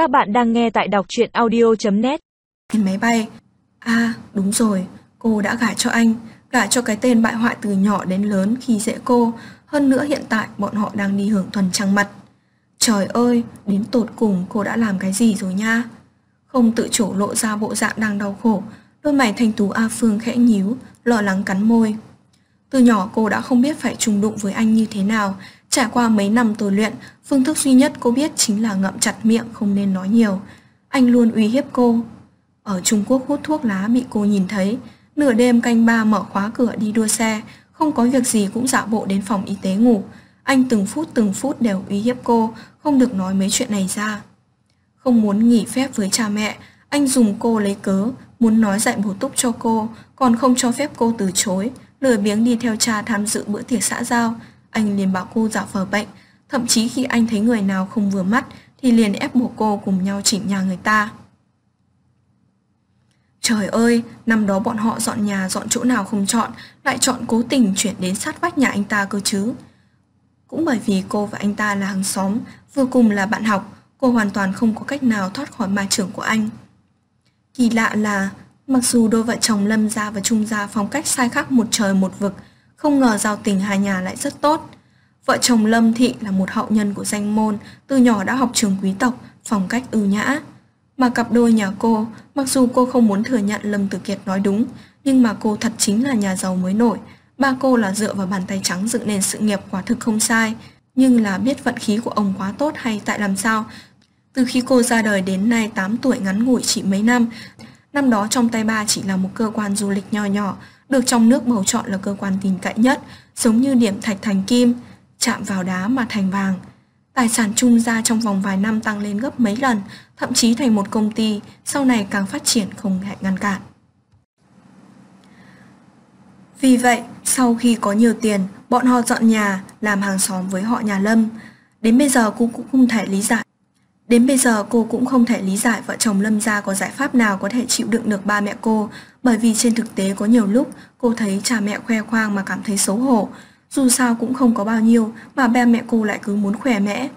Các bạn đang nghe tại đọc truyện audio.net nhìn máy bay. À đúng rồi. Cô đã gả cho anh. Gả cho cái tên bại hoại từ nhỏ đến lớn khi dễ cô. Hơn nữa hiện tại bọn họ đang đi hưởng thuần trăng mặt. Trời ơi, Đến tột cùng cô đã làm cái gì rồi nha? Không tự chủ lộ ra bộ dạng đang đau khổ. Đôi mày thanh tú A Phương khẽ nhíu, Lo lắng cắn môi. Từ nhỏ cô đã không biết phải trùng đụng với anh như thế nào. Trải qua mấy năm tôi luyện, phương thức duy nhất cô biết chính là ngậm chặt miệng không nên nói nhiều. Anh luôn uy hiếp cô. Ở Trung Quốc hút thuốc lá bị cô nhìn thấy, nửa đêm canh ba mở khóa cửa đi đua xe, không có việc gì cũng dạo bộ đến phòng y tế ngủ. Anh từng phút từng phút đều uy hiếp cô, không được nói mấy chuyện này ra. Không muốn nghỉ phép với cha mẹ, anh dùng cô lấy cớ, muốn nói dạy bổ túc cho cô, còn không cho phép cô từ chối, lười biếng đi theo cha tham dự bữa tiệc xã giao, anh liền bảo cô giả phở bệnh, thậm chí khi anh thấy người nào không vừa mắt thì liền ép buộc cô cùng nhau chỉnh nhà người ta. Trời ơi, năm đó bọn họ dọn nhà dọn chỗ nào không chọn, lại chọn cố tình chuyển đến sát vách nhà anh ta cơ chứ. Cũng bởi vì cô và anh ta là hàng xóm, vừa cùng là bạn học, cô hoàn toàn không có cách nào thoát khỏi ma trưởng của anh. Kỳ lạ là, mặc dù đôi vợ chồng Lâm Gia và Trung Gia phong cách sai khác một trời một vực, không ngờ giao tình hai nhà lại rất tốt. Vợ chồng Lâm Thị là một hậu nhân của danh môn, từ nhỏ đã học trường quý tộc, phong cách ưu nhã. Mà cặp đôi nhà cô, mặc dù cô không muốn thừa nhận Lâm Tử Kiệt nói đúng, nhưng mà cô thật chính là nhà giàu mới nổi. Ba cô là dựa vào bàn tay trắng dựng nền sự nghiệp quả thực không sai, nhưng là biết vận khí của ông quá tốt hay tại làm sao. Từ khi cô ra đời đến nay 8 tuổi ngắn ngủi chỉ mấy năm, năm đó trong tay ba chỉ là một cơ quan du lịch nho nhỏ, được trong nước bầu chọn là cơ quan tin cậy nhất, giống như điểm thạch thành kim, chạm vào đá mà thành vàng. Tài sản chung ra trong vòng vài năm tăng lên gấp mấy lần, thậm chí thành một công ty, sau này càng phát triển không hề ngăn cản. Vì vậy, sau khi có nhiều tiền, bọn họ dọn nhà, làm hàng xóm với họ nhà Lâm. Đến bây giờ cô cũng không thể lý giải Đến bây giờ cô cũng không thể lý giải vợ chồng Lâm gia có giải pháp nào có thể chịu đựng được ba mẹ cô, bởi vì trên thực tế có nhiều lúc cô thấy cha mẹ khoe khoang mà cảm thấy xấu hổ, dù sao cũng không có bao nhiêu mà ba mẹ cô lại cứ muốn khỏe mẽ.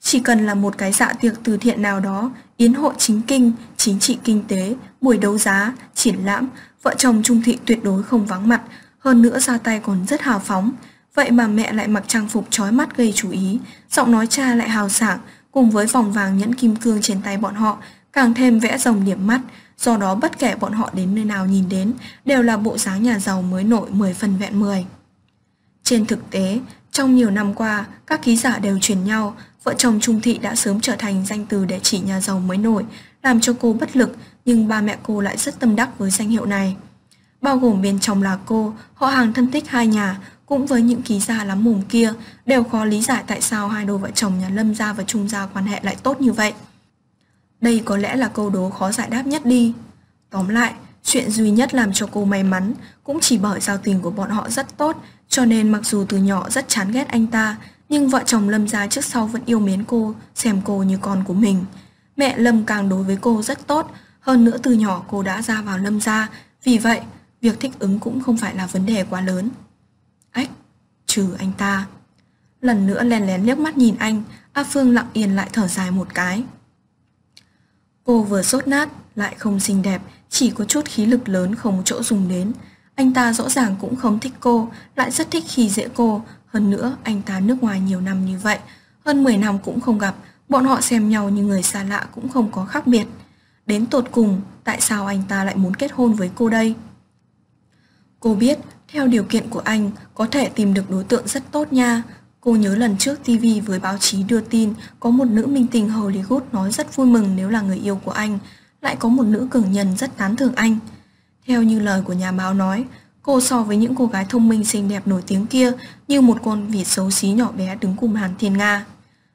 Chỉ cần là một cái dạ tiệc từ thiện nào đó, yến hội chính kinh, chính trị kinh tế, buổi đấu giá, triển lãm, vợ chồng Trung Thị tuyệt đối không vắng mặt, hơn nữa ra tay còn rất hào phóng. Vậy mà mẹ lại mặc trang phục trói mắt gây chú ý, giọng nói cha lại hào sảng, cùng với vòng vàng nhẫn kim cương trên tay bọn họ, càng thêm vẽ rồng điểm mắt, do đó bất kể bọn họ đến nơi nào nhìn đến, đều là bộ dáng nhà giàu mới nổi 10 phần vẹn 10. Trên thực tế, trong nhiều năm qua, các ký giả đều truyền nhau, vợ chồng Trung Thị đã sớm trở thành danh từ để chỉ nhà giàu mới nổi, làm cho cô bất lực, nhưng ba mẹ cô lại rất tâm đắc với danh hiệu này. Bao gồm bên trong là cô, họ hàng thân thích hai nhà, cũng với những ký giả lắm mồm kia, đều khó lý giải tại sao hai đôi vợ chồng nhà Lâm gia và Trung gia quan hệ lại tốt như vậy. Đây có lẽ là câu đố khó giải đáp nhất đi. Tóm lại, chuyện duy nhất làm cho cô may mắn cũng chỉ bởi giao tình của bọn họ rất tốt, cho nên mặc dù từ nhỏ rất chán ghét anh ta, nhưng vợ chồng Lâm gia trước sau vẫn yêu mến cô, xem cô như con của mình. Mẹ Lâm càng đối với cô rất tốt, hơn nữa từ nhỏ cô đã ra vào Lâm gia, vì vậy, việc thích ứng cũng không phải là vấn đề quá lớn. Trừ anh ta. Lần nữa lén lén liếc mắt nhìn anh, A Phương lặng yên lại thở dài một cái. Cô vừa sốt nát, lại không xinh đẹp, chỉ có chút khí lực lớn không chỗ dùng đến. Anh ta rõ ràng cũng không thích cô, lại rất thích khi dễ cô. Hơn nữa, anh ta nước ngoài nhiều năm như vậy, hơn 10 năm cũng không gặp, bọn họ xem nhau như người xa lạ cũng không có khác biệt. Đến tột cùng, tại sao anh ta lại muốn kết hôn với cô đây? Cô biết theo điều kiện của anh, có thể tìm được đối tượng rất tốt nha. Cô nhớ lần trước TV với báo chí đưa tin có một nữ minh tinh Hollywood nói rất vui mừng nếu là người yêu của anh, lại có một nữ cường nhân rất tán thưởng anh. Theo như lời của nhà báo nói, cô so với những cô gái thông minh xinh đẹp nổi tiếng kia như một con vịt xấu xí nhỏ bé đứng cùng Hàn Thiên Nga.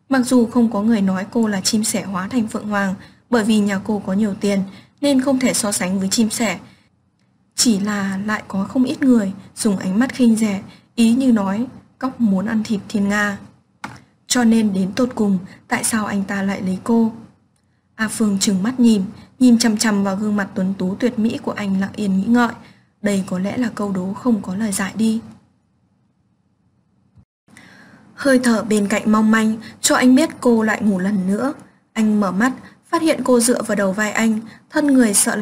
Mặc dù không có người nói cô là chim sẻ hóa thành phượng hoàng, bởi vì nhà cô có nhiều tiền nên không thể so sánh với chim sẻ, chỉ là lại có không ít người dùng ánh mắt khinh rẻ, ý như nói cóc muốn ăn thịt thiên Nga. Cho nên đến tột cùng, tại sao anh ta lại lấy cô? A Phương trừng mắt nhìn, nhìn chằm chằm vào gương mặt tuấn tú tuyệt mỹ của anh lặng yên nghĩ ngợi. Đây có lẽ là câu đố không có lời giải đi. Hơi thở bên cạnh mong manh cho anh biết cô lại ngủ lần nữa. Anh mở mắt, phát hiện cô dựa vào đầu vai anh, thân người sợ